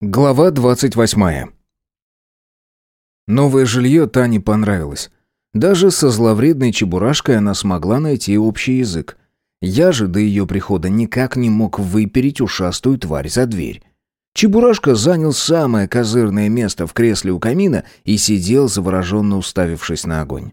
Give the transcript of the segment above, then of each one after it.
Глава 28. Новое жилье Тане понравилось. Даже со зловредной чебурашкой она смогла найти общий язык. Я же до ее прихода никак не мог выпереть ушастую тварь за дверь. Чебурашка занял самое козырное место в кресле у камина и сидел, завороженно уставившись на огонь.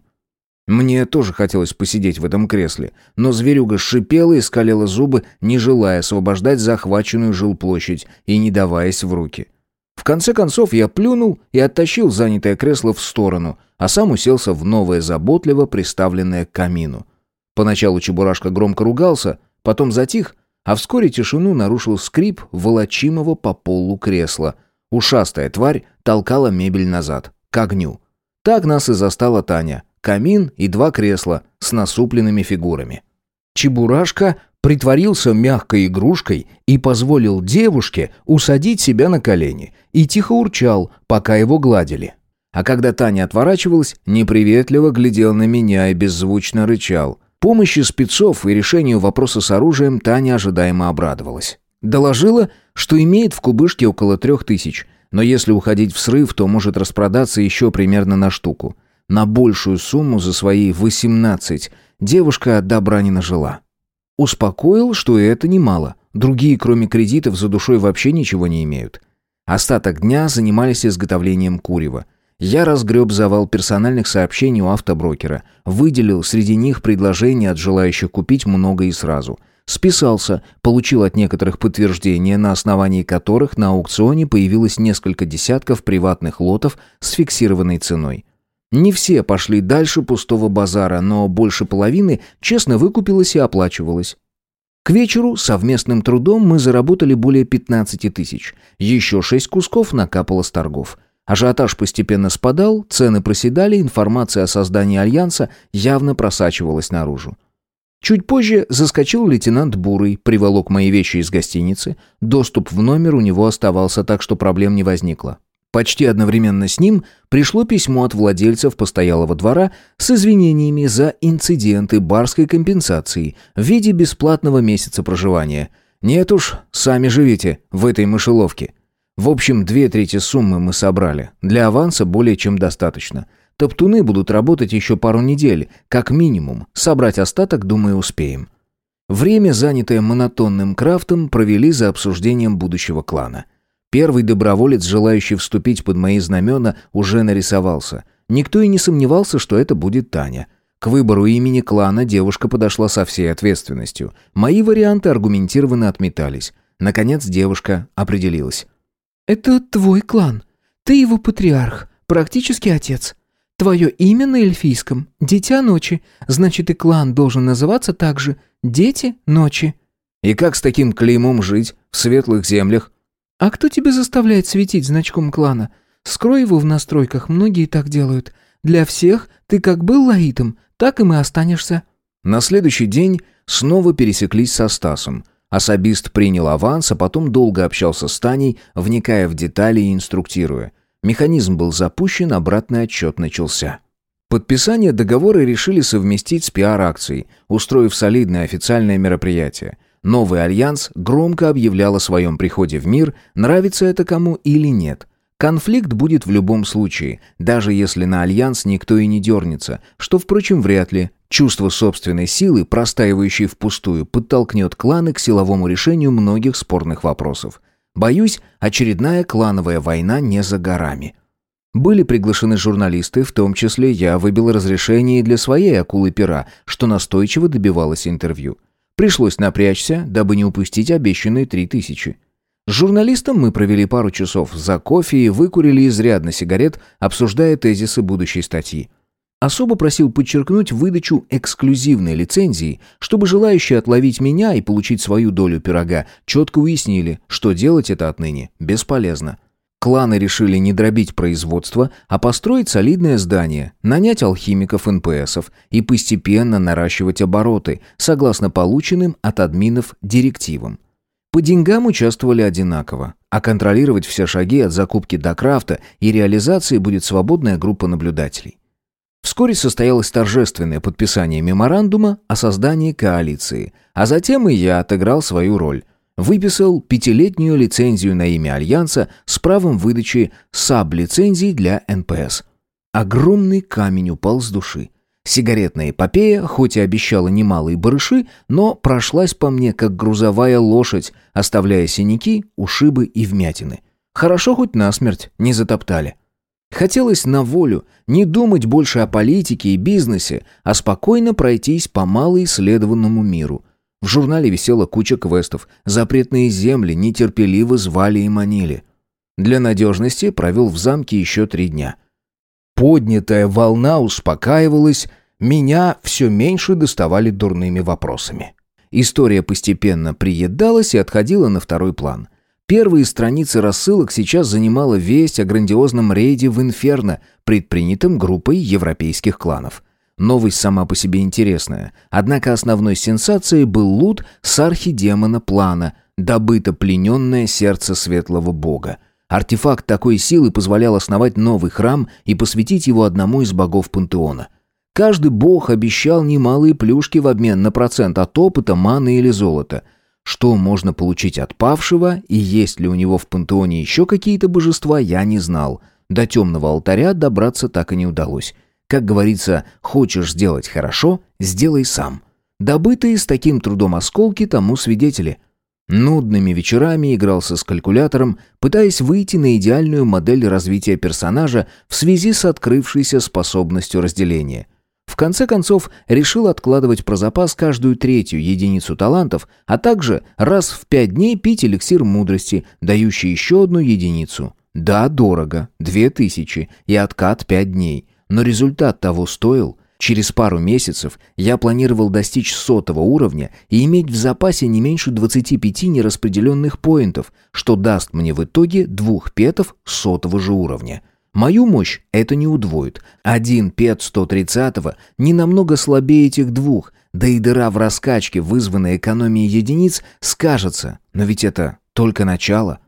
Мне тоже хотелось посидеть в этом кресле, но зверюга шипела и скалила зубы, не желая освобождать захваченную жилплощадь и не даваясь в руки. В конце концов я плюнул и оттащил занятое кресло в сторону, а сам уселся в новое заботливо приставленное к камину. Поначалу Чебурашка громко ругался, потом затих, а вскоре тишину нарушил скрип волочимого по полу кресла. Ушастая тварь толкала мебель назад, к огню. Так нас и застала Таня, камин и два кресла с насупленными фигурами. Чебурашка притворился мягкой игрушкой и позволил девушке усадить себя на колени и тихо урчал, пока его гладили. А когда Таня отворачивалась, неприветливо глядел на меня и беззвучно рычал. Помощи спецов и решению вопроса с оружием Таня ожидаемо обрадовалась. Доложила, что имеет в кубышке около трех тысяч, но если уходить в срыв, то может распродаться еще примерно на штуку. На большую сумму за свои 18 девушка добра не нажила. Успокоил, что и это немало. Другие, кроме кредитов, за душой вообще ничего не имеют. Остаток дня занимались изготовлением курева. Я разгреб завал персональных сообщений у автоброкера, выделил среди них предложения от желающих купить много и сразу. Списался, получил от некоторых подтверждения, на основании которых на аукционе появилось несколько десятков приватных лотов с фиксированной ценой. Не все пошли дальше пустого базара, но больше половины честно выкупилось и оплачивалось. К вечеру совместным трудом мы заработали более 15 тысяч. Еще шесть кусков накапало с торгов. Ажиотаж постепенно спадал, цены проседали, информация о создании альянса явно просачивалась наружу. Чуть позже заскочил лейтенант Бурый, приволок мои вещи из гостиницы. Доступ в номер у него оставался, так что проблем не возникло. Почти одновременно с ним пришло письмо от владельцев постоялого двора с извинениями за инциденты барской компенсации в виде бесплатного месяца проживания. Нет уж, сами живите в этой мышеловке. В общем, две трети суммы мы собрали. Для аванса более чем достаточно. Топтуны будут работать еще пару недель, как минимум. Собрать остаток, думаю, успеем. Время, занятое монотонным крафтом, провели за обсуждением будущего клана – Первый доброволец, желающий вступить под мои знамена, уже нарисовался. Никто и не сомневался, что это будет Таня. К выбору имени клана девушка подошла со всей ответственностью. Мои варианты аргументированно отметались. Наконец девушка определилась. «Это твой клан. Ты его патриарх, практически отец. Твое имя на эльфийском — Дитя Ночи. Значит, и клан должен называться также Дети Ночи». «И как с таким клеймом жить в светлых землях?» «А кто тебя заставляет светить значком клана? Скрой его в настройках, многие так делают. Для всех ты как был лаитом, так и мы останешься». На следующий день снова пересеклись со Стасом. Особист принял аванс, а потом долго общался с Таней, вникая в детали и инструктируя. Механизм был запущен, обратный отчет начался. Подписание договора решили совместить с пиар-акцией, устроив солидное официальное мероприятие. Новый альянс громко объявлял о своем приходе в мир, нравится это кому или нет. Конфликт будет в любом случае, даже если на альянс никто и не дернется, что, впрочем, вряд ли. Чувство собственной силы, простаивающей впустую, подтолкнет кланы к силовому решению многих спорных вопросов. Боюсь, очередная клановая война не за горами. Были приглашены журналисты, в том числе я выбил разрешение для своей акулы пера, что настойчиво добивалась интервью. Пришлось напрячься, дабы не упустить обещанные три тысячи. С журналистом мы провели пару часов за кофе и выкурили изрядно сигарет, обсуждая тезисы будущей статьи. Особо просил подчеркнуть выдачу эксклюзивной лицензии, чтобы желающие отловить меня и получить свою долю пирога четко уяснили, что делать это отныне бесполезно. Кланы решили не дробить производство, а построить солидное здание, нанять алхимиков НПСов и постепенно наращивать обороты, согласно полученным от админов директивам. По деньгам участвовали одинаково, а контролировать все шаги от закупки до крафта и реализации будет свободная группа наблюдателей. Вскоре состоялось торжественное подписание меморандума о создании коалиции, а затем и я отыграл свою роль – Выписал пятилетнюю лицензию на имя Альянса с правом выдачи саб-лицензий для НПС. Огромный камень упал с души. Сигаретная эпопея, хоть и обещала немалые барыши, но прошлась по мне, как грузовая лошадь, оставляя синяки, ушибы и вмятины. Хорошо хоть насмерть не затоптали. Хотелось на волю, не думать больше о политике и бизнесе, а спокойно пройтись по малоисследованному миру. В журнале висела куча квестов, запретные земли нетерпеливо звали и манили. Для надежности провел в замке еще три дня – Поднятая волна успокаивалась, меня все меньше доставали дурными вопросами. История постепенно приедалась и отходила на второй план. Первые страницы рассылок сейчас занимала весть о грандиозном рейде в Инферно, предпринятом группой европейских кланов. Новость сама по себе интересная, однако основной сенсацией был лут с архидемона плана, добыто плененное сердце светлого бога. Артефакт такой силы позволял основать новый храм и посвятить его одному из богов пантеона. Каждый бог обещал немалые плюшки в обмен на процент от опыта, маны или золота. Что можно получить от павшего и есть ли у него в пантеоне еще какие-то божества, я не знал. До темного алтаря добраться так и не удалось. Как говорится, хочешь сделать хорошо – сделай сам. Добытые с таким трудом осколки тому свидетели. Нудными вечерами игрался с калькулятором, пытаясь выйти на идеальную модель развития персонажа в связи с открывшейся способностью разделения. В конце концов, решил откладывать про запас каждую третью единицу талантов, а также раз в пять дней пить эликсир мудрости, дающий еще одну единицу. Да, дорого, две тысячи, и откат пять дней. Но результат того стоил – Через пару месяцев я планировал достичь сотого уровня и иметь в запасе не меньше 25 нераспределенных поинтов, что даст мне в итоге двух петов сотого же уровня. Мою мощь это не удвоит. Один пет 130-го не намного слабее этих двух, да и дыра в раскачке, вызванная экономией единиц, скажется, но ведь это только начало.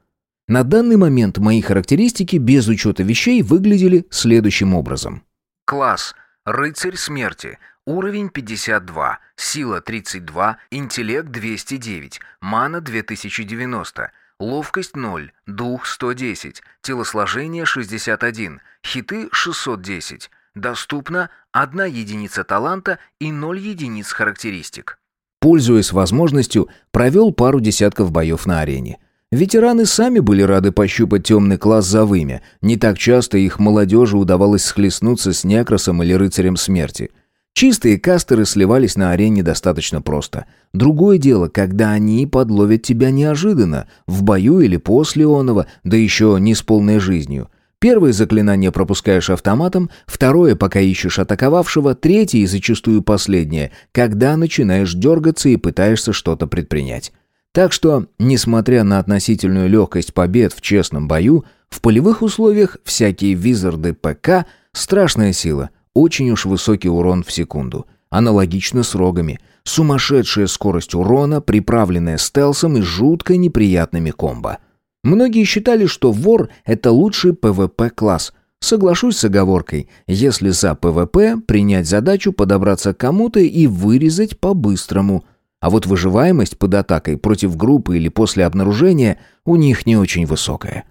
На данный момент мои характеристики без учета вещей выглядели следующим образом. Класс – Рыцарь смерти. Уровень 52. Сила 32. Интеллект 209. Мана 2090. Ловкость 0. Дух 110. Телосложение 61. Хиты 610. Доступно 1 единица таланта и 0 единиц характеристик. Пользуясь возможностью, провел пару десятков боев на арене. Ветераны сами были рады пощупать темный класс за вымя. Не так часто их молодежи удавалось схлестнуться с некросом или рыцарем смерти. Чистые кастеры сливались на арене достаточно просто. Другое дело, когда они подловят тебя неожиданно, в бою или после оного, да еще не с полной жизнью. Первое заклинание пропускаешь автоматом, второе, пока ищешь атаковавшего, третье и зачастую последнее, когда начинаешь дергаться и пытаешься что-то предпринять. Так что, несмотря на относительную легкость побед в честном бою, в полевых условиях всякие визарды ПК – страшная сила, очень уж высокий урон в секунду. Аналогично с рогами. Сумасшедшая скорость урона, приправленная стелсом и жутко неприятными комбо. Многие считали, что вор – это лучший ПВП-класс. Соглашусь с оговоркой, если за ПВП принять задачу подобраться к кому-то и вырезать по-быстрому – а вот выживаемость под атакой против группы или после обнаружения у них не очень высокая.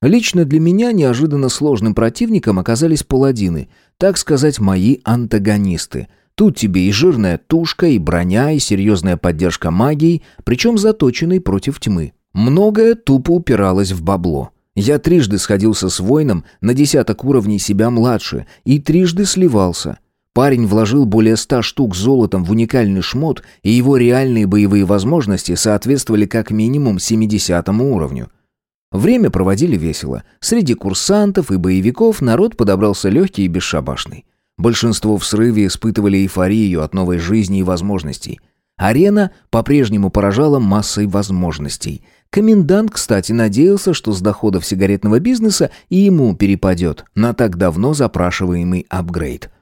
Лично для меня неожиданно сложным противником оказались паладины, так сказать, мои антагонисты. Тут тебе и жирная тушка, и броня, и серьезная поддержка магией, причем заточенной против тьмы. Многое тупо упиралось в бабло. Я трижды сходился с воином на десяток уровней себя младше и трижды сливался – Парень вложил более ста штук золотом в уникальный шмот, и его реальные боевые возможности соответствовали как минимум 70 уровню. Время проводили весело. Среди курсантов и боевиков народ подобрался легкий и бесшабашный. Большинство в срыве испытывали эйфорию от новой жизни и возможностей. Арена по-прежнему поражала массой возможностей. Комендант, кстати, надеялся, что с доходов сигаретного бизнеса и ему перепадет на так давно запрашиваемый апгрейд –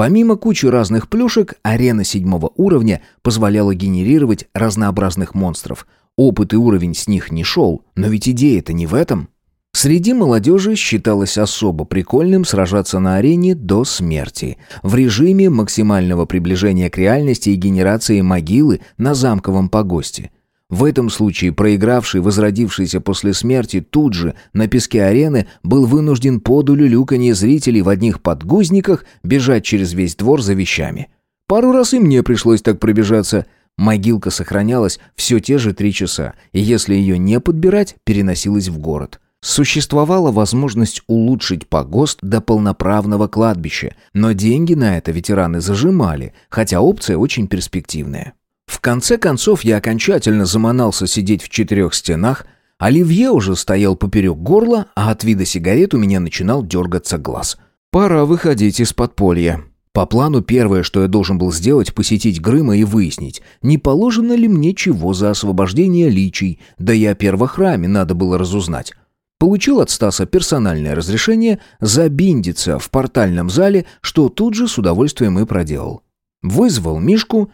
Помимо кучи разных плюшек, арена седьмого уровня позволяла генерировать разнообразных монстров. Опыт и уровень с них не шел, но ведь идея-то не в этом. Среди молодежи считалось особо прикольным сражаться на арене до смерти, в режиме максимального приближения к реальности и генерации могилы на замковом погосте. В этом случае проигравший, возродившийся после смерти тут же на песке арены, был вынужден под улюлюканье зрителей в одних подгузниках бежать через весь двор за вещами. Пару раз и мне пришлось так пробежаться. Могилка сохранялась все те же три часа, и если ее не подбирать, переносилась в город. Существовала возможность улучшить погост до полноправного кладбища, но деньги на это ветераны зажимали, хотя опция очень перспективная. В конце концов я окончательно заманался сидеть в четырех стенах, Оливье уже стоял поперек горла, а от вида сигарет у меня начинал дергаться глаз. Пора выходить из подполья. По плану первое, что я должен был сделать, посетить Грыма и выяснить, не положено ли мне чего за освобождение личий, да и о первохраме надо было разузнать. Получил от Стаса персональное разрешение забиндиться в портальном зале, что тут же с удовольствием и проделал. Вызвал Мишку,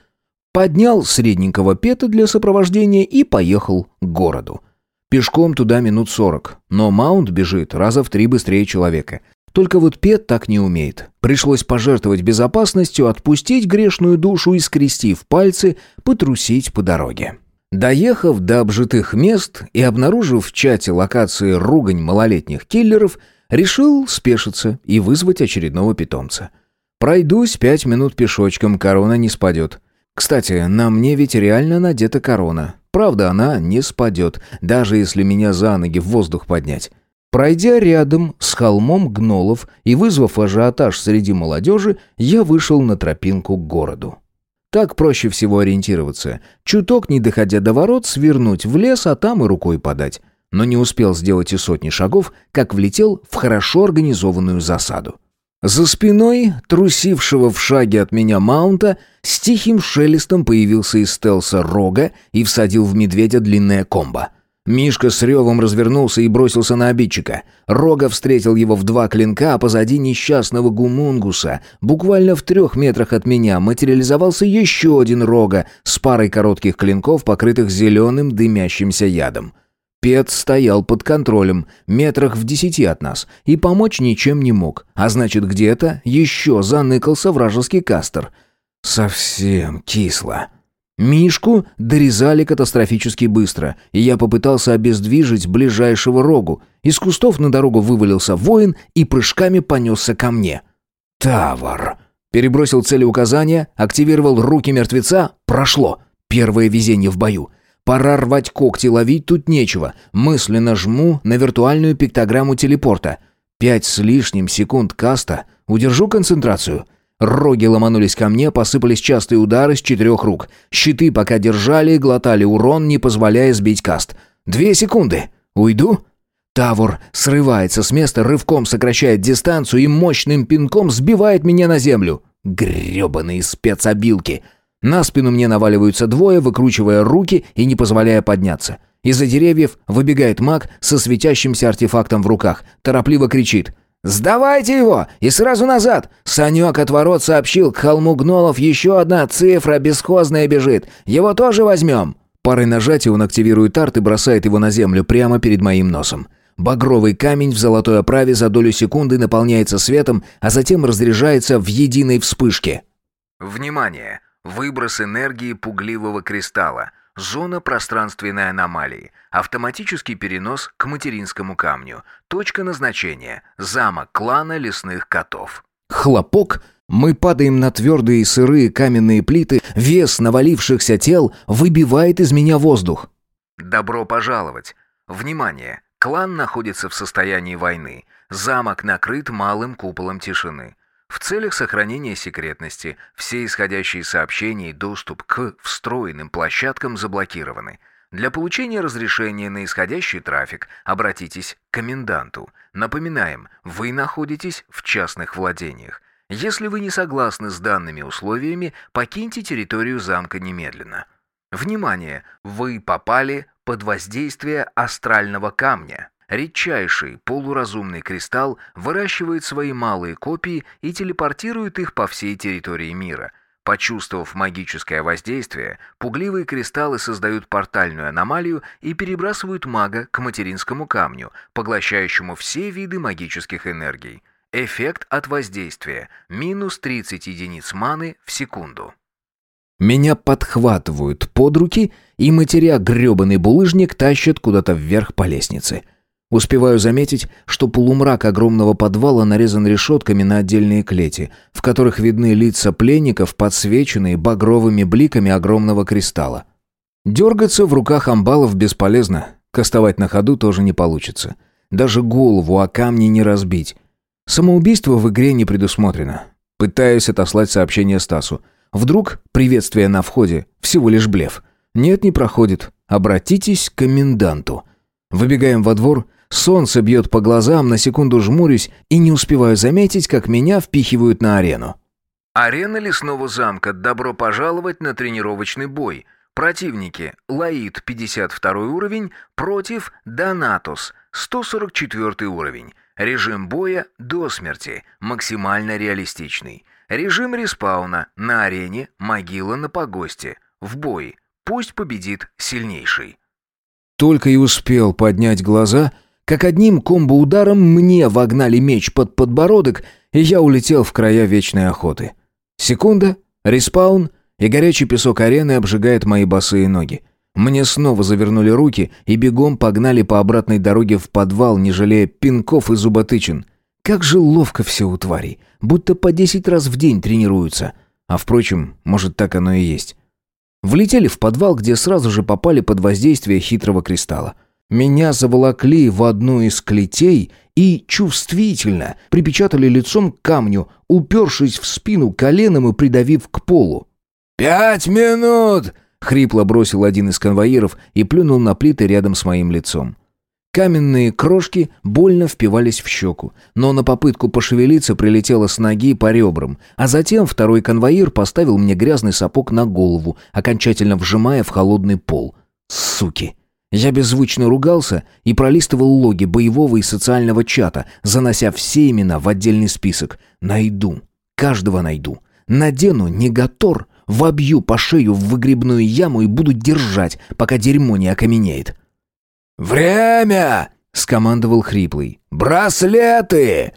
поднял средненького пета для сопровождения и поехал к городу. Пешком туда минут сорок, но Маунт бежит раза в три быстрее человека. Только вот Пет так не умеет. Пришлось пожертвовать безопасностью, отпустить грешную душу и, скрестив пальцы, потрусить по дороге. Доехав до обжитых мест и обнаружив в чате локации ругань малолетних киллеров, решил спешиться и вызвать очередного питомца. Пройдусь пять минут пешочком, корона не спадет. Кстати, на мне ведь реально надета корона. Правда, она не спадет, даже если меня за ноги в воздух поднять. Пройдя рядом с холмом гнолов и вызвав ажиотаж среди молодежи, я вышел на тропинку к городу. Так проще всего ориентироваться. Чуток, не доходя до ворот, свернуть в лес, а там и рукой подать. Но не успел сделать и сотни шагов, как влетел в хорошо организованную засаду. За спиной, трусившего в шаге от меня маунта, с тихим шелестом появился из стелса рога и всадил в медведя длинное комбо. Мишка с ревом развернулся и бросился на обидчика. Рога встретил его в два клинка, а позади несчастного гумунгуса, буквально в трех метрах от меня, материализовался еще один Рога с парой коротких клинков, покрытых зеленым дымящимся ядом. Пет стоял под контролем, метрах в десяти от нас, и помочь ничем не мог, а значит где-то еще заныкался вражеский кастер. Совсем кисло. Мишку дорезали катастрофически быстро, и я попытался обездвижить ближайшего рогу. Из кустов на дорогу вывалился воин и прыжками понесся ко мне. «Тавр!» Перебросил целеуказания, активировал руки мертвеца. Прошло. Первое везение в бою. Пора рвать когти, ловить тут нечего. Мысленно жму на виртуальную пиктограмму телепорта. Пять с лишним секунд каста. Удержу концентрацию. Роги ломанулись ко мне, посыпались частые удары с четырех рук. Щиты пока держали глотали урон, не позволяя сбить каст. Две секунды. Уйду? Тавур срывается с места, рывком сокращает дистанцию и мощным пинком сбивает меня на землю. Грёбаные спецобилки. На спину мне наваливаются двое, выкручивая руки и не позволяя подняться. Из-за деревьев выбегает маг со светящимся артефактом в руках. Торопливо кричит — «Сдавайте его! И сразу назад!» Санек от ворот сообщил, к холму гнолов еще одна цифра бесхозная бежит. Его тоже возьмем!» Парой нажатий он активирует арт и бросает его на землю прямо перед моим носом. Багровый камень в золотой оправе за долю секунды наполняется светом, а затем разряжается в единой вспышке. Внимание! Выброс энергии пугливого кристалла. Зона пространственной аномалии. Автоматический перенос к материнскому камню. Точка назначения. Замок клана лесных котов. Хлопок. Мы падаем на твердые сырые каменные плиты. Вес навалившихся тел выбивает из меня воздух. Добро пожаловать. Внимание! Клан находится в состоянии войны. Замок накрыт малым куполом тишины. В целях сохранения секретности все исходящие сообщения и доступ к встроенным площадкам заблокированы. Для получения разрешения на исходящий трафик обратитесь к коменданту. Напоминаем, вы находитесь в частных владениях. Если вы не согласны с данными условиями, покиньте территорию замка немедленно. Внимание! Вы попали под воздействие астрального камня. Редчайший полуразумный кристалл выращивает свои малые копии и телепортирует их по всей территории мира. Почувствовав магическое воздействие, пугливые кристаллы создают портальную аномалию и перебрасывают мага к материнскому камню, поглощающему все виды магических энергий. Эффект от воздействия – минус 30 единиц маны в секунду. Меня подхватывают под руки и, матеря грёбаный булыжник, тащат куда-то вверх по лестнице. Успеваю заметить, что полумрак огромного подвала нарезан решетками на отдельные клети, в которых видны лица пленников, подсвеченные багровыми бликами огромного кристалла. Дергаться в руках амбалов бесполезно, кастовать на ходу тоже не получится. Даже голову о камни не разбить. Самоубийство в игре не предусмотрено. Пытаюсь отослать сообщение Стасу. Вдруг приветствие на входе всего лишь блеф. Нет, не проходит. Обратитесь к коменданту. Выбегаем во двор, солнце бьет по глазам, на секунду жмурюсь и не успеваю заметить, как меня впихивают на арену. Арена лесного замка. Добро пожаловать на тренировочный бой. Противники. Лаид, 52 уровень, против Донатус, 144 уровень. Режим боя до смерти, максимально реалистичный. Режим респауна на арене, могила на погосте. В бой. Пусть победит сильнейший. Только и успел поднять глаза, как одним комбо-ударом мне вогнали меч под подбородок, и я улетел в края вечной охоты. Секунда, респаун, и горячий песок арены обжигает мои босые ноги. Мне снова завернули руки и бегом погнали по обратной дороге в подвал, не жалея пинков и зуботычин. Как же ловко все у тварей, будто по десять раз в день тренируются. А впрочем, может так оно и есть. Влетели в подвал, где сразу же попали под воздействие хитрого кристалла. Меня заволокли в одну из клетей и чувствительно припечатали лицом к камню, упершись в спину коленом и придавив к полу. «Пять минут!» Хрипло бросил один из конвоиров и плюнул на плиты рядом с моим лицом. Каменные крошки больно впивались в щеку, но на попытку пошевелиться прилетело с ноги по ребрам, а затем второй конвоир поставил мне грязный сапог на голову, окончательно вжимая в холодный пол. Суки! Я беззвучно ругался и пролистывал логи боевого и социального чата, занося все имена в отдельный список. Найду. Каждого найду. Надену негатор, вобью по шею в выгребную яму и буду держать, пока дерьмо не окаменеет. «Время!» — скомандовал хриплый. «Браслеты!»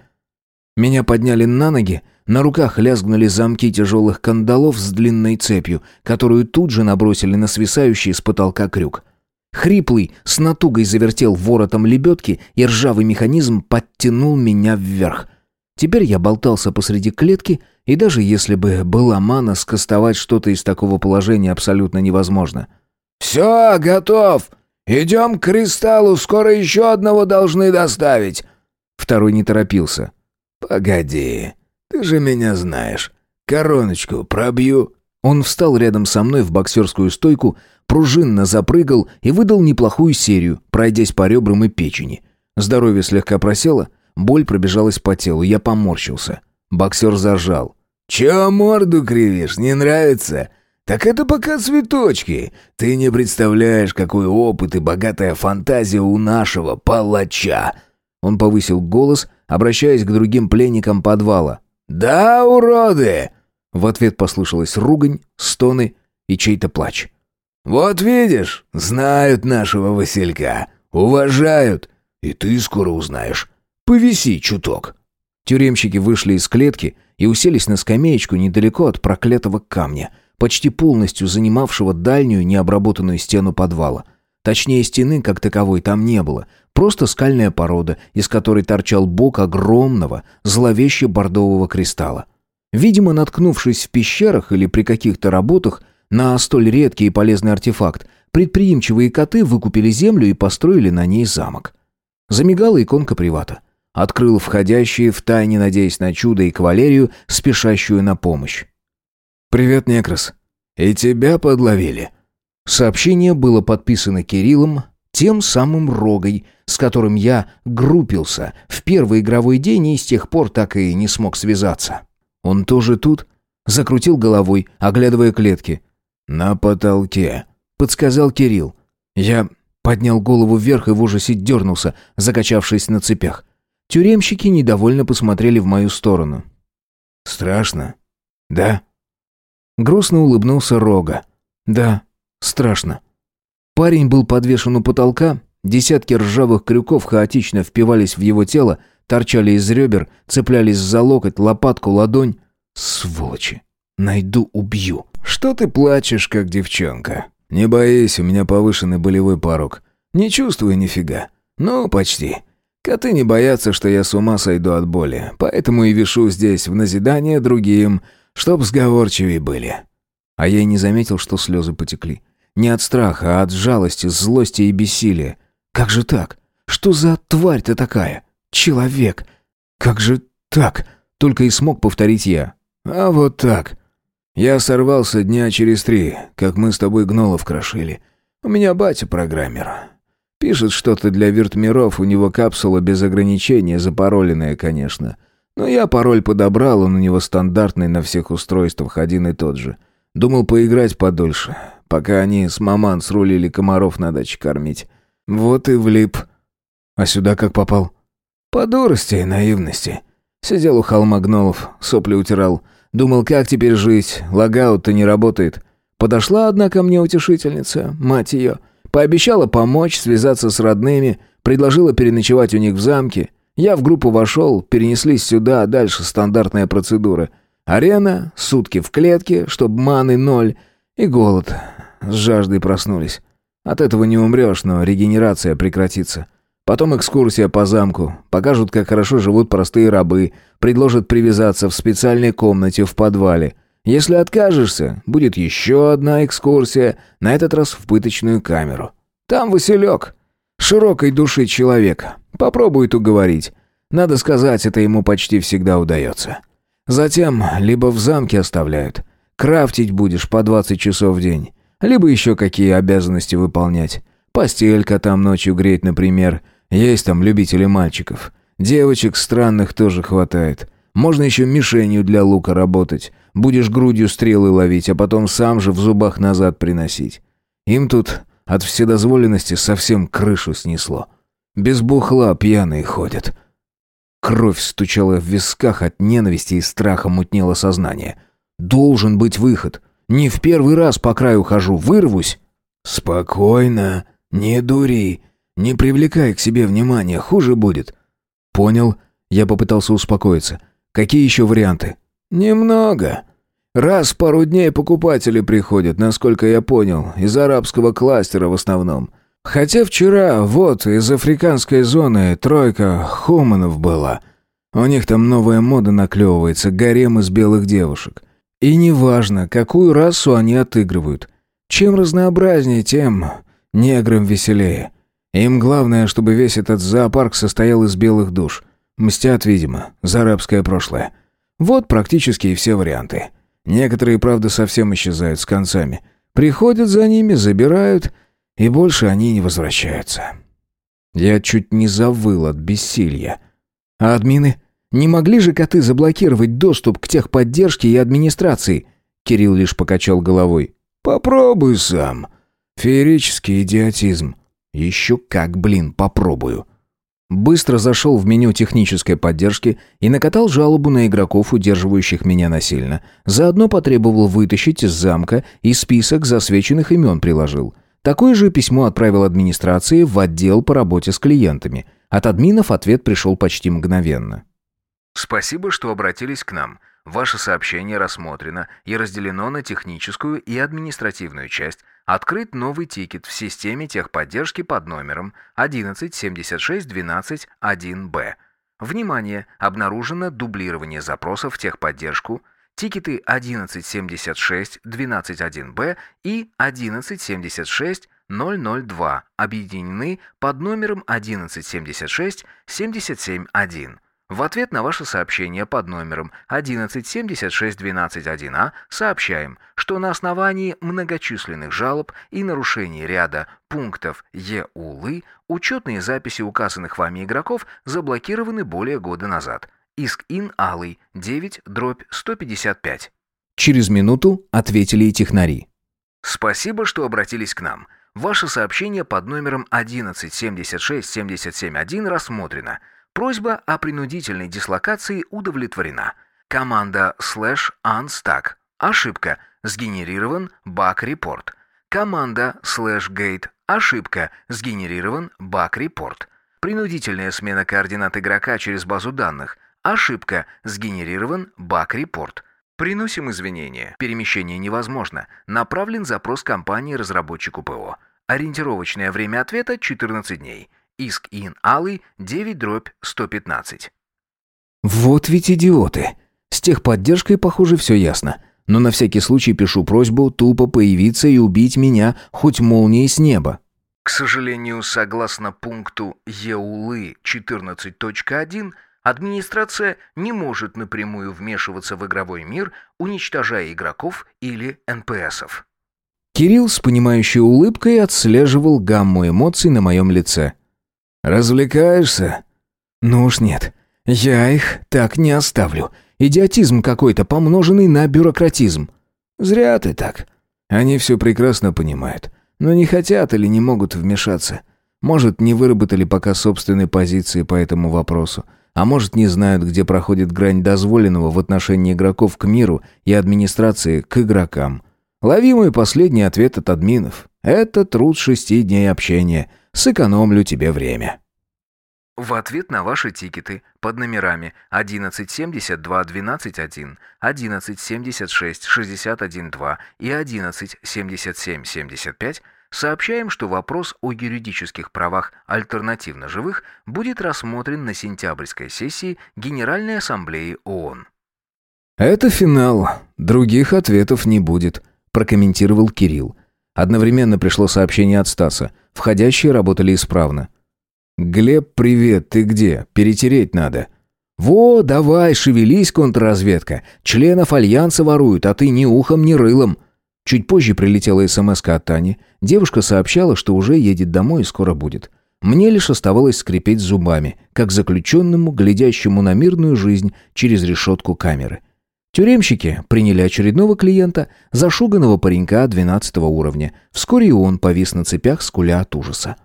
Меня подняли на ноги, на руках лязгнули замки тяжелых кандалов с длинной цепью, которую тут же набросили на свисающий с потолка крюк. Хриплый с натугой завертел воротом лебедки, и ржавый механизм подтянул меня вверх. Теперь я болтался посреди клетки, и даже если бы была мана, скостовать что-то из такого положения абсолютно невозможно. «Все, готов! Идем к кристаллу, скоро еще одного должны доставить!» Второй не торопился. «Погоди, ты же меня знаешь. Короночку пробью». Он встал рядом со мной в боксерскую стойку, пружинно запрыгал и выдал неплохую серию, пройдясь по ребрам и печени. Здоровье слегка просело, боль пробежалась по телу, я поморщился. Боксер заржал. «Чё морду кривишь, не нравится? Так это пока цветочки. Ты не представляешь, какой опыт и богатая фантазия у нашего палача!» Он повысил голос, обращаясь к другим пленникам подвала. «Да, уроды!» В ответ послышалась ругань, стоны и чей-то плач. «Вот видишь, знают нашего Василька, уважают, и ты скоро узнаешь. Повиси чуток». Тюремщики вышли из клетки и уселись на скамеечку недалеко от проклятого камня, почти полностью занимавшего дальнюю необработанную стену подвала. Точнее, стены как таковой там не было, просто скальная порода, из которой торчал бок огромного, зловеще бордового кристалла. Видимо, наткнувшись в пещерах или при каких-то работах на столь редкий и полезный артефакт, предприимчивые коты выкупили землю и построили на ней замок. Замигала иконка привата. Открыл входящие, втайне надеясь на чудо и кавалерию, спешащую на помощь. «Привет, Некрас. И тебя подловили». Сообщение было подписано Кириллом, тем самым Рогой, с которым я группился в первый игровой день и с тех пор так и не смог связаться. «Он тоже тут?» Закрутил головой, оглядывая клетки. «На потолке», — подсказал Кирилл. Я поднял голову вверх и в ужасе дернулся, закачавшись на цепях. Тюремщики недовольно посмотрели в мою сторону. «Страшно? Да?» Грустно улыбнулся Рога. «Да, страшно». Парень был подвешен у потолка, десятки ржавых крюков хаотично впивались в его тело, торчали из ребер, цеплялись за локоть, лопатку, ладонь. Сволочи! Найду, убью. Что ты плачешь, как девчонка? Не боись, у меня повышенный болевой порог. Не чувствую нифига. Ну, почти. Коты не боятся, что я с ума сойду от боли, поэтому и вишу здесь в назидание другим, чтоб сговорчивее были. А я и не заметил, что слезы потекли. Не от страха, а от жалости, злости и бессилия. Как же так? Что за тварь ты такая? Человек. Как же так? Только и смог повторить я. А вот так. Я сорвался дня через три, как мы с тобой гнолов крошили. У меня батя программер. Пишет что-то для виртмиров, у него капсула без ограничения, запароленная, конечно. Но я пароль подобрал, он у него стандартный на всех устройствах, один и тот же. Думал поиграть подольше, пока они с маман срулили комаров на даче кормить. Вот и влип. А сюда как попал? По дурости и наивности. Сидел у холма гнолов, сопли утирал. Думал, как теперь жить, логаут-то не работает. Подошла, одна ко мне утешительница, мать ее. Пообещала помочь, связаться с родными, предложила переночевать у них в замке. Я в группу вошел, перенеслись сюда, дальше стандартная процедура. Арена, сутки в клетке, чтоб маны ноль, и голод. С жаждой проснулись. От этого не умрешь, но регенерация прекратится. Потом экскурсия по замку. Покажут, как хорошо живут простые рабы. Предложат привязаться в специальной комнате в подвале. Если откажешься, будет еще одна экскурсия, на этот раз в пыточную камеру. Там Василек. Широкой души человек. Попробует уговорить. Надо сказать, это ему почти всегда удается. Затем либо в замке оставляют. Крафтить будешь по 20 часов в день. Либо еще какие обязанности выполнять. Постелька там ночью греть, например. Есть там любители мальчиков. Девочек странных тоже хватает. Можно еще мишенью для лука работать. Будешь грудью стрелы ловить, а потом сам же в зубах назад приносить. Им тут от вседозволенности совсем крышу снесло. Без бухла пьяные ходят. Кровь стучала в висках от ненависти и страха мутнело сознание. Должен быть выход. Не в первый раз по краю хожу, вырвусь. Спокойно, не дури. Не привлекай к себе внимания, хуже будет. Понял. Я попытался успокоиться. Какие еще варианты? Немного. Раз в пару дней покупатели приходят, насколько я понял, из арабского кластера в основном. Хотя вчера вот из африканской зоны тройка хуманов была. У них там новая мода наклевывается, гарем из белых девушек. И неважно, какую расу они отыгрывают. Чем разнообразнее, тем неграм веселее. Им главное, чтобы весь этот зоопарк состоял из белых душ. Мстят, видимо, за арабское прошлое. Вот практически и все варианты. Некоторые, правда, совсем исчезают с концами. Приходят за ними, забирают, и больше они не возвращаются. Я чуть не завыл от бессилья. А админы? Не могли же коты заблокировать доступ к техподдержке и администрации? Кирилл лишь покачал головой. Попробуй сам. Феерический идиотизм. Еще как, блин, попробую. Быстро зашел в меню технической поддержки и накатал жалобу на игроков, удерживающих меня насильно. Заодно потребовал вытащить из замка и список засвеченных имен приложил. Такое же письмо отправил администрации в отдел по работе с клиентами. От админов ответ пришел почти мгновенно. Спасибо, что обратились к нам. Ваше сообщение рассмотрено и разделено на техническую и административную часть. Открыт новый тикет в системе техподдержки под номером 1176121Б. Внимание! Обнаружено дублирование запросов в техподдержку. Тикеты 1176121Б и 1176002 объединены под номером 1176771. В ответ на ваше сообщение под номером 1176121А сообщаем, что на основании многочисленных жалоб и нарушений ряда пунктов ЕУЛы учетные записи указанных вами игроков заблокированы более года назад. Иск ин Алый 9 дробь 155. Через минуту ответили и технари. Спасибо, что обратились к нам. Ваше сообщение под номером 1176771 рассмотрено. Просьба о принудительной дислокации удовлетворена. Команда slash unstack. Ошибка. Сгенерирован баг-репорт. Команда slash gate. Ошибка. Сгенерирован баг-репорт. Принудительная смена координат игрока через базу данных. Ошибка. Сгенерирован баг-репорт. Приносим извинения. Перемещение невозможно. Направлен запрос компании-разработчику ПО. Ориентировочное время ответа 14 дней. Иск ин алый 9 дробь 115. Вот ведь идиоты. С техподдержкой, похоже, все ясно. Но на всякий случай пишу просьбу тупо появиться и убить меня хоть молнией с неба. К сожалению, согласно пункту ЕУЛы 14.1, администрация не может напрямую вмешиваться в игровой мир, уничтожая игроков или НПСов. Кирилл с понимающей улыбкой отслеживал гамму эмоций на моем лице. «Развлекаешься?» «Ну уж нет. Я их так не оставлю. Идиотизм какой-то, помноженный на бюрократизм». «Зря ты так. Они все прекрасно понимают, но не хотят или не могут вмешаться. Может, не выработали пока собственной позиции по этому вопросу, а может, не знают, где проходит грань дозволенного в отношении игроков к миру и администрации к игрокам. Лови мой последний ответ от админов. Это труд шести дней общения. Сэкономлю тебе время». В ответ на ваши тикеты под номерами 1172-12-1, 1176-61-2 и 1177-75 сообщаем, что вопрос о юридических правах альтернативно живых будет рассмотрен на сентябрьской сессии Генеральной Ассамблеи ООН. «Это финал. Других ответов не будет», – прокомментировал Кирилл. Одновременно пришло сообщение от Стаса. Входящие работали исправно. «Глеб, привет, ты где? Перетереть надо». «Во, давай, шевелись, контрразведка. Членов Альянса воруют, а ты ни ухом, ни рылом». Чуть позже прилетела смс от Тани. Девушка сообщала, что уже едет домой и скоро будет. Мне лишь оставалось скрипеть зубами, как заключенному, глядящему на мирную жизнь через решетку камеры. Тюремщики приняли очередного клиента, зашуганного паренька 12 уровня. Вскоре и он повис на цепях, скуля от ужаса.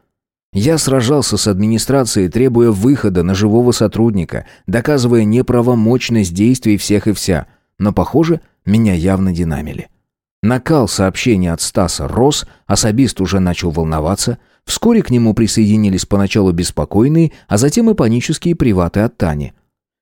Я сражался с администрацией, требуя выхода на живого сотрудника, доказывая неправомочность действий всех и вся. Но, похоже, меня явно динамили. Накал сообщения от Стаса рос, особист уже начал волноваться. Вскоре к нему присоединились поначалу беспокойные, а затем и панические приваты от Тани.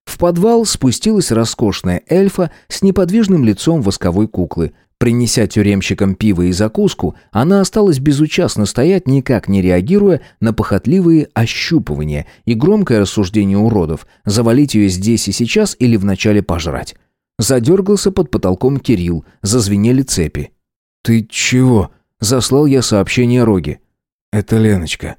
В подвал спустилась роскошная эльфа с неподвижным лицом восковой куклы. Принеся тюремщикам пиво и закуску, она осталась безучастно стоять, никак не реагируя на похотливые ощупывания и громкое рассуждение уродов, завалить ее здесь и сейчас или вначале пожрать. Задергался под потолком Кирилл, зазвенели цепи. «Ты чего?» – заслал я сообщение Роги. «Это Леночка.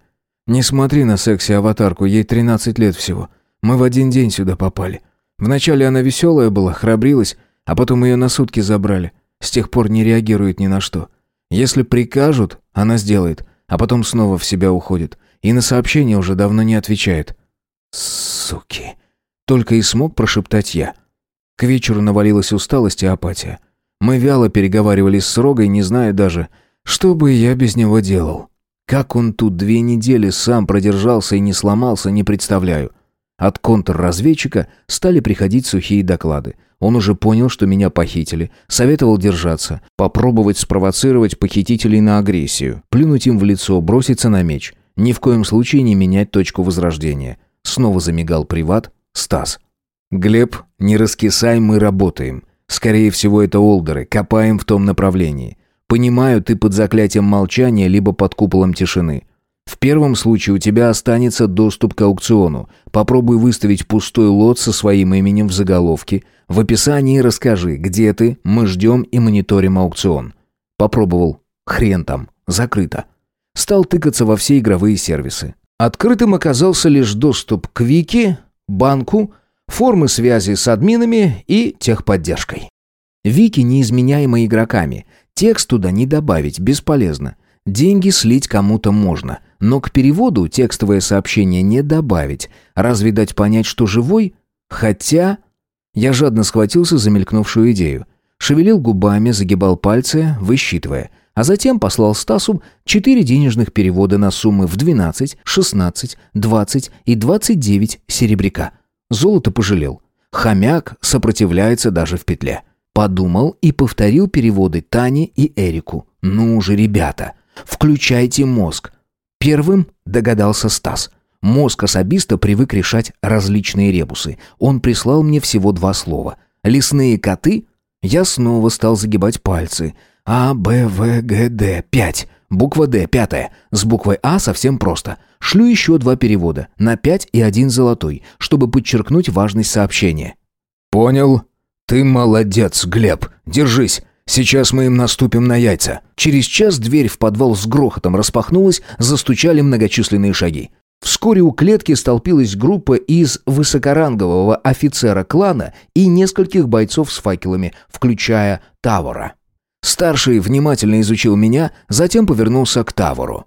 Не смотри на секси-аватарку, ей 13 лет всего. Мы в один день сюда попали. Вначале она веселая была, храбрилась, а потом ее на сутки забрали». С тех пор не реагирует ни на что. Если прикажут, она сделает, а потом снова в себя уходит. И на сообщения уже давно не отвечает. «Суки!» Только и смог прошептать я. К вечеру навалилась усталость и апатия. Мы вяло переговаривались с Рогой, не зная даже, что бы я без него делал. Как он тут две недели сам продержался и не сломался, не представляю. От контрразведчика стали приходить сухие доклады. Он уже понял, что меня похитили, советовал держаться, попробовать спровоцировать похитителей на агрессию, плюнуть им в лицо, броситься на меч. Ни в коем случае не менять точку возрождения. Снова замигал приват Стас. «Глеб, не раскисай, мы работаем. Скорее всего, это олдеры, копаем в том направлении. Понимаю, ты под заклятием молчания, либо под куполом тишины. В первом случае у тебя останется доступ к аукциону. Попробуй выставить пустой лот со своим именем в заголовке. В описании расскажи, где ты, мы ждем и мониторим аукцион. Попробовал. Хрен там. Закрыто. Стал тыкаться во все игровые сервисы. Открытым оказался лишь доступ к Вики, банку, формы связи с админами и техподдержкой. Вики неизменяемы игроками. Текст туда не добавить, бесполезно. Деньги слить кому-то можно, но к переводу текстовое сообщение не добавить. Разве дать понять, что живой? Хотя... Я жадно схватился за мелькнувшую идею. Шевелил губами, загибал пальцы, высчитывая. А затем послал Стасу четыре денежных перевода на суммы в 12, 16, 20 и 29 серебряка. Золото пожалел. Хомяк сопротивляется даже в петле. Подумал и повторил переводы Тане и Эрику. «Ну же, ребята, Включайте мозг. Первым догадался Стас. Мозг особиста привык решать различные ребусы. Он прислал мне всего два слова. «Лесные коты» Я снова стал загибать пальцы. А, Б, В, Г, Д. Пять. Буква Д, пятая. С буквой А совсем просто. Шлю еще два перевода. На пять и один золотой, чтобы подчеркнуть важность сообщения. «Понял. Ты молодец, Глеб. Держись. Сейчас мы им наступим на яйца». Через час дверь в подвал с грохотом распахнулась, застучали многочисленные шаги. Вскоре у клетки столпилась группа из высокорангового офицера клана и нескольких бойцов с факелами, включая Тавора. Старший внимательно изучил меня, затем повернулся к Тавору.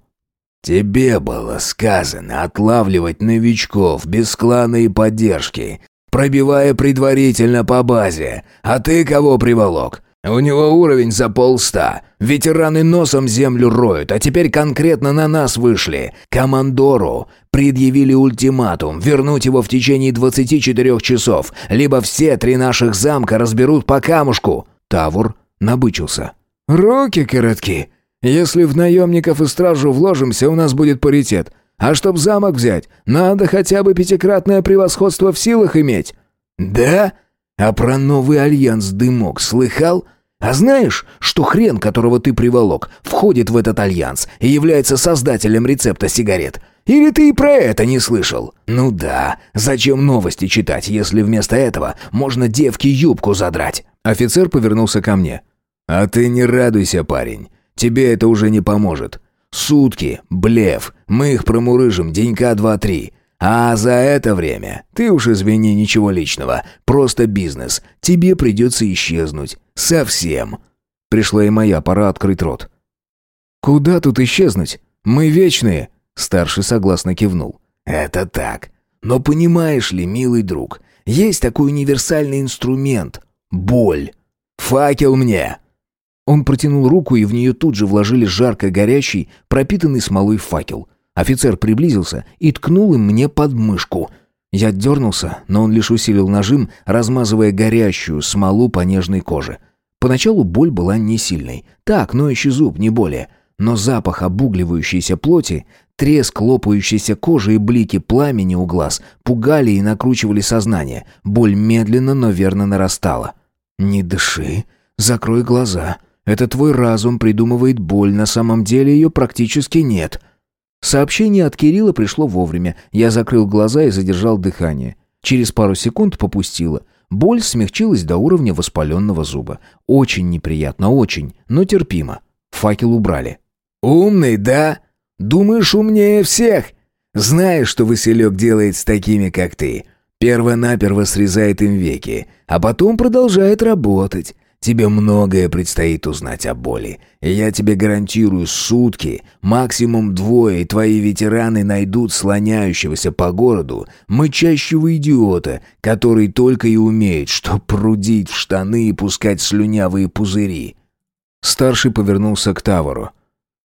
«Тебе было сказано отлавливать новичков без клана и поддержки, пробивая предварительно по базе. А ты кого приволок? У него уровень за полста. Ветераны носом землю роют, а теперь конкретно на нас вышли. Командору предъявили ультиматум вернуть его в течение 24 часов, либо все три наших замка разберут по камушку». Тавур набычился. «Руки коротки. Если в наемников и стражу вложимся, у нас будет паритет. А чтоб замок взять, надо хотя бы пятикратное превосходство в силах иметь». «Да? А про новый альянс дымок слыхал?» А знаешь, что хрен, которого ты приволок, входит в этот альянс и является создателем рецепта сигарет? Или ты и про это не слышал? Ну да, зачем новости читать, если вместо этого можно девке юбку задрать? Офицер повернулся ко мне. А ты не радуйся, парень. Тебе это уже не поможет. Сутки, блеф, мы их промурыжим денька два-три. А за это время, ты уж извини, ничего личного, просто бизнес, тебе придется исчезнуть. Совсем. Пришла и моя пора открыть рот. «Куда тут исчезнуть? Мы вечные!» Старший согласно кивнул. «Это так. Но понимаешь ли, милый друг, есть такой универсальный инструмент — боль. Факел мне!» Он протянул руку, и в нее тут же вложили жарко горячий, пропитанный смолой факел. Офицер приблизился и ткнул им мне под мышку. Я дернулся, но он лишь усилил нажим, размазывая горящую смолу по нежной коже. Поначалу боль была не сильной. Так, ноющий зуб, не более. Но запах обугливающейся плоти, треск лопающейся кожи и блики пламени у глаз пугали и накручивали сознание. Боль медленно, но верно нарастала. «Не дыши. Закрой глаза. Это твой разум придумывает боль, на самом деле ее практически нет». Сообщение от Кирилла пришло вовремя. Я закрыл глаза и задержал дыхание. Через пару секунд попустило. Боль смягчилась до уровня воспаленного зуба. Очень неприятно, очень, но терпимо. Факел убрали. «Умный, да? Думаешь, умнее всех? Знаешь, что Василек делает с такими, как ты? Первонаперво срезает им веки, а потом продолжает работать. Тебе многое предстоит узнать о боли. И я тебе гарантирую, сутки, максимум двое, и твои ветераны найдут слоняющегося по городу мычащего идиота, который только и умеет, что прудить в штаны и пускать слюнявые пузыри». Старший повернулся к Тавору.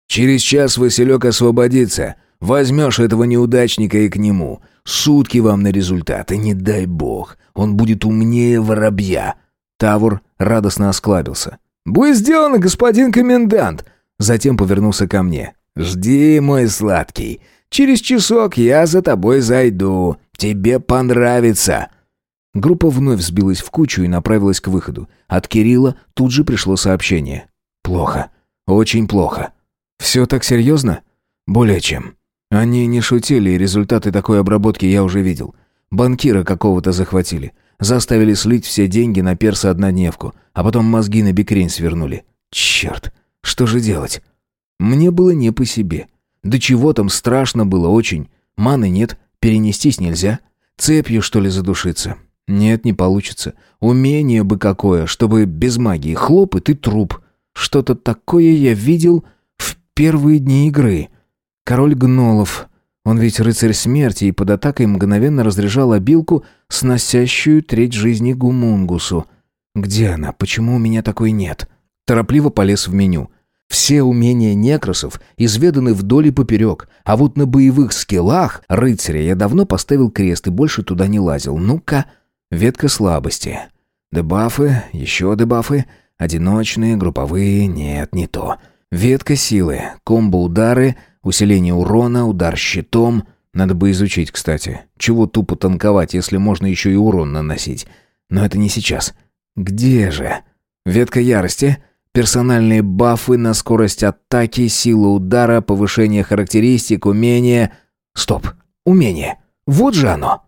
«Через час Василек освободится. Возьмешь этого неудачника и к нему. Сутки вам на результат, и не дай бог, он будет умнее воробья». Тавр радостно осклабился. «Будет сделано, господин комендант!» Затем повернулся ко мне. «Жди, мой сладкий. Через часок я за тобой зайду. Тебе понравится!» Группа вновь сбилась в кучу и направилась к выходу. От Кирилла тут же пришло сообщение. «Плохо. Очень плохо. Все так серьезно?» «Более чем. Они не шутили, и результаты такой обработки я уже видел. Банкира какого-то захватили. Заставили слить все деньги на перса-однодневку, а потом мозги на бикрень свернули. Черт, что же делать? Мне было не по себе. Да чего там страшно было очень. Маны нет, перенестись нельзя. Цепью, что ли, задушиться? Нет, не получится. Умение бы какое, чтобы без магии. Хлоп, и ты труп. Что-то такое я видел в первые дни игры. Король Гнолов. Он ведь рыцарь смерти и под атакой мгновенно разряжал обилку, сносящую треть жизни гумунгусу. Где она? Почему у меня такой нет? Торопливо полез в меню. Все умения некросов изведаны вдоль и поперек, а вот на боевых скиллах рыцаря я давно поставил крест и больше туда не лазил. Ну-ка, ветка слабости. Дебафы, еще дебафы, одиночные, групповые, нет, не то. Ветка силы, комбо-удары, Усиление урона, удар щитом. Надо бы изучить, кстати. Чего тупо танковать, если можно еще и урон наносить. Но это не сейчас. Где же? Ветка ярости, персональные бафы на скорость атаки, силу удара, повышение характеристик, умение... Стоп, умение. Вот же оно.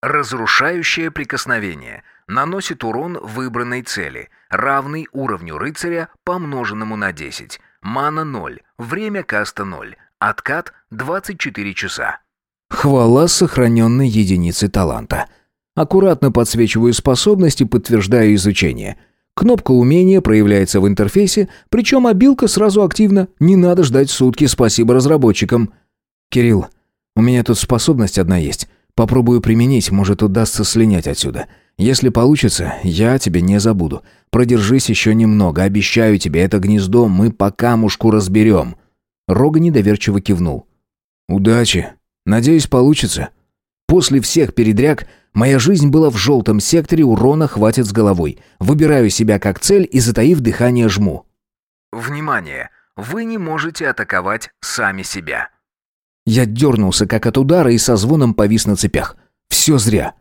Разрушающее прикосновение. Наносит урон выбранной цели, равный уровню рыцаря, помноженному на 10. Мана 0. Время каста 0. Откат 24 часа. Хвала сохраненной единицы таланта. Аккуратно подсвечиваю способности, подтверждаю изучение. Кнопка умения проявляется в интерфейсе, причем обилка сразу активна. Не надо ждать сутки, спасибо разработчикам. Кирилл, у меня тут способность одна есть. Попробую применить, может удастся слинять отсюда. Если получится, я тебя не забуду. Продержись еще немного, обещаю тебе, это гнездо мы по камушку разберем». Рога недоверчиво кивнул. «Удачи. Надеюсь, получится. После всех передряг моя жизнь была в желтом секторе, урона хватит с головой. Выбираю себя как цель и, затаив дыхание, жму». Внимание! Вы не можете атаковать сами себя. Я дернулся, как от удара, и со звоном повис на цепях. Все зря.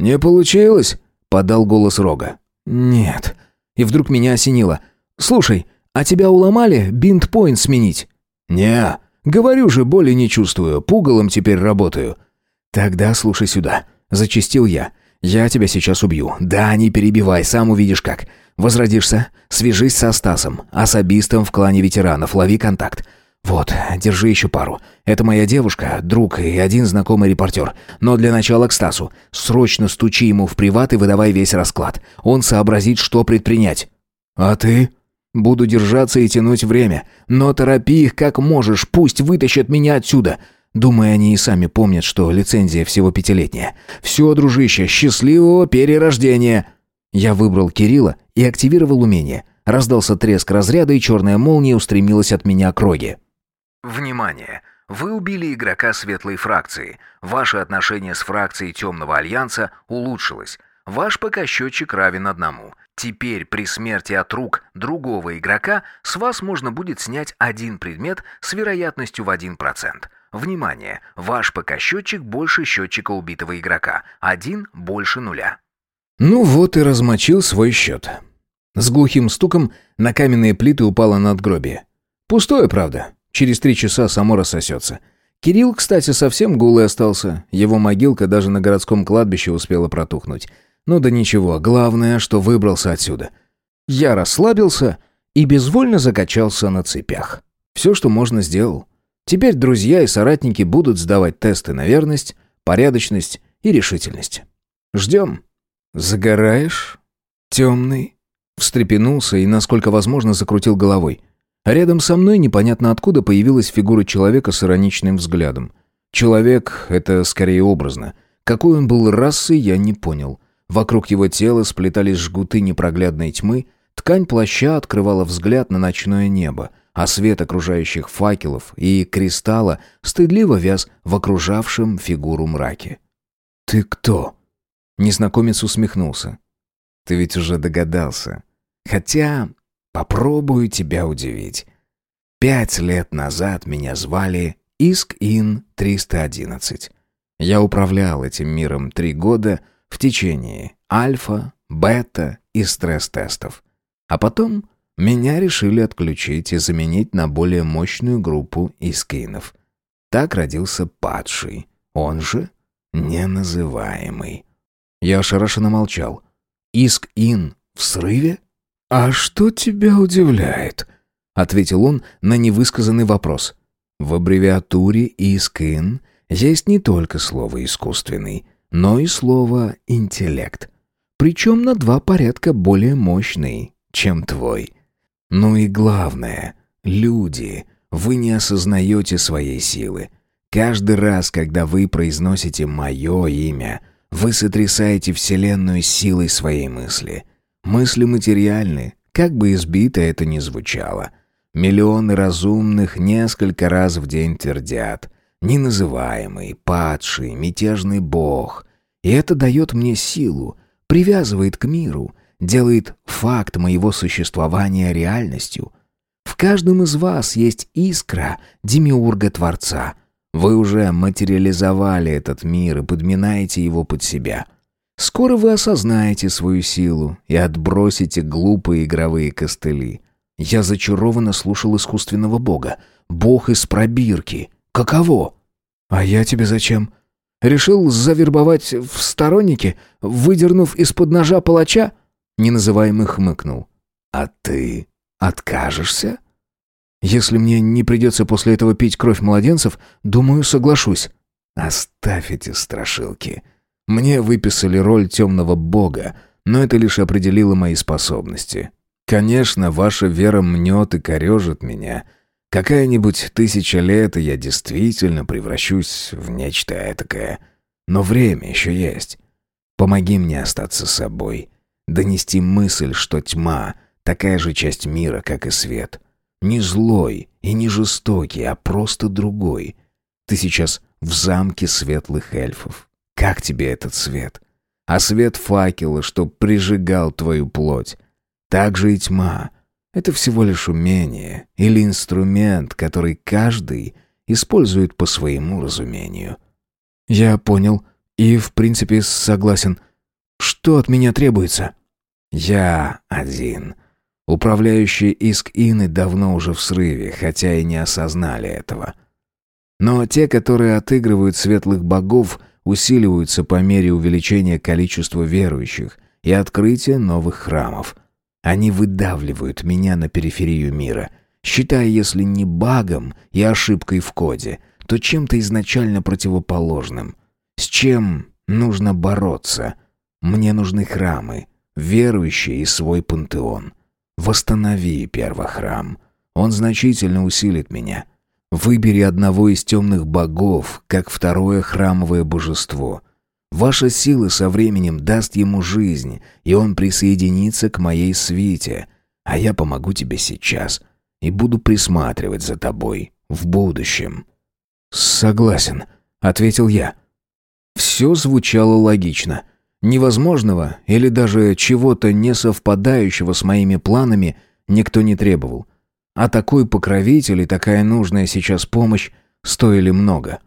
«Не получилось?» — подал голос Рога. «Нет». И вдруг меня осенило. «Слушай, а тебя уломали бинт-поинт сменить?» «Не, говорю же, боли не чувствую, пугалом теперь работаю». «Тогда слушай сюда», — зачистил я. «Я тебя сейчас убью. Да, не перебивай, сам увидишь как. Возродишься, свяжись со Стасом, особистом в клане ветеранов, лови контакт. «Вот, держи еще пару. Это моя девушка, друг и один знакомый репортер. Но для начала к Стасу. Срочно стучи ему в приват и выдавай весь расклад. Он сообразит, что предпринять». «А ты?» «Буду держаться и тянуть время. Но торопи их как можешь, пусть вытащат меня отсюда». Думаю, они и сами помнят, что лицензия всего пятилетняя. «Все, дружище, счастливого перерождения!» Я выбрал Кирилла и активировал умение. Раздался треск разряда, и черная молния устремилась от меня к Роге. Внимание! Вы убили игрока светлой фракции. Ваше отношение с фракцией Темного Альянса улучшилось. Ваш ПК-счетчик равен одному. Теперь при смерти от рук другого игрока с вас можно будет снять один предмет с вероятностью в 1%. Внимание! Ваш ПК-счетчик больше счетчика убитого игрока. Один больше нуля. Ну вот и размочил свой счет. С глухим стуком на каменные плиты упало надгробие. Пустое, правда. Через три часа само рассосется. Кирилл, кстати, совсем голый остался. Его могилка даже на городском кладбище успела протухнуть. Ну да ничего, главное, что выбрался отсюда. Я расслабился и безвольно закачался на цепях. Все, что можно, сделал. Теперь друзья и соратники будут сдавать тесты на верность, порядочность и решительность. Ждем. Загораешь? Темный? Встрепенулся и, насколько возможно, закрутил головой. Рядом со мной непонятно откуда появилась фигура человека с ироничным взглядом. Человек — это скорее образно. Какой он был расы, я не понял. Вокруг его тела сплетались жгуты непроглядной тьмы, ткань плаща открывала взгляд на ночное небо, а свет окружающих факелов и кристалла стыдливо вяз в окружавшем фигуру мраке. «Ты кто?» Незнакомец усмехнулся. «Ты ведь уже догадался. Хотя Попробую тебя удивить. Пять лет назад меня звали Иск-Ин-311. Я управлял этим миром три года в течение альфа, бета и стресс-тестов. А потом меня решили отключить и заменить на более мощную группу искинов. Так родился падший, он же неназываемый. Я ошарашенно молчал. Иск-Ин в срыве? «А что тебя удивляет?» — ответил он на невысказанный вопрос. В аббревиатуре «ИСКИН» есть не только слово «искусственный», но и слово «интеллект». Причем на два порядка более мощный, чем твой. Ну и главное, люди, вы не осознаете своей силы. Каждый раз, когда вы произносите мое имя, вы сотрясаете Вселенную силой своей мысли. Мысли материальны, как бы избито это ни звучало. Миллионы разумных несколько раз в день твердят «неназываемый, падший, мятежный бог». И это дает мне силу, привязывает к миру, делает факт моего существования реальностью. В каждом из вас есть искра демиурга-творца. Вы уже материализовали этот мир и подминаете его под себя – Скоро вы осознаете свою силу и отбросите глупые игровые костыли. Я зачарованно слушал искусственного бога. Бог из пробирки. Каково? А я тебе зачем? Решил завербовать в сторонники, выдернув из-под ножа палача? Неназываемый хмыкнул. А ты откажешься? Если мне не придется после этого пить кровь младенцев, думаю, соглашусь. Оставь эти страшилки. Мне выписали роль темного бога, но это лишь определило мои способности. Конечно, ваша вера мнет и корежит меня. Какая-нибудь тысяча лет, и я действительно превращусь в нечто этакое. Но время еще есть. Помоги мне остаться собой. Донести мысль, что тьма — такая же часть мира, как и свет. Не злой и не жестокий, а просто другой. Ты сейчас в замке светлых эльфов. Как тебе этот свет? А свет факела, что прижигал твою плоть. Так же и тьма. Это всего лишь умение или инструмент, который каждый использует по своему разумению. Я понял и, в принципе, согласен. Что от меня требуется? Я один. Управляющие иск Ины давно уже в срыве, хотя и не осознали этого. Но те, которые отыгрывают светлых богов, усиливаются по мере увеличения количества верующих и открытия новых храмов. Они выдавливают меня на периферию мира, считая, если не багом и ошибкой в коде, то чем-то изначально противоположным. С чем нужно бороться? Мне нужны храмы, верующие и свой пантеон. Восстанови первохрам. Он значительно усилит меня. Выбери одного из темных богов, как второе храмовое божество. Ваша сила со временем даст ему жизнь, и он присоединится к моей свите, а я помогу тебе сейчас и буду присматривать за тобой в будущем». «Согласен», — ответил я. Все звучало логично. Невозможного или даже чего-то не совпадающего с моими планами никто не требовал. А такой покровитель и такая нужная сейчас помощь стоили много.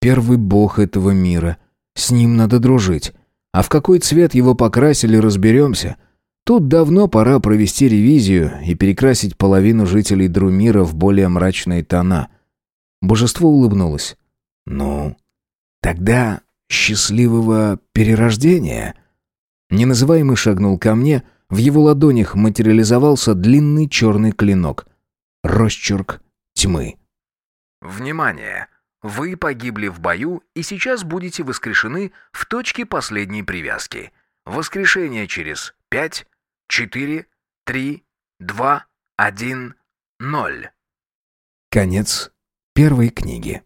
Первый бог этого мира. С ним надо дружить. А в какой цвет его покрасили, разберемся. Тут давно пора провести ревизию и перекрасить половину жителей Друмира в более мрачные тона. Божество улыбнулось. «Ну, тогда счастливого перерождения?» Неназываемый шагнул ко мне, в его ладонях материализовался длинный черный клинок. Росчерк тьмы. Внимание! Вы погибли в бою и сейчас будете воскрешены в точке последней привязки. Воскрешение через 5, 4, 3, 2, 1, 0. Конец первой книги.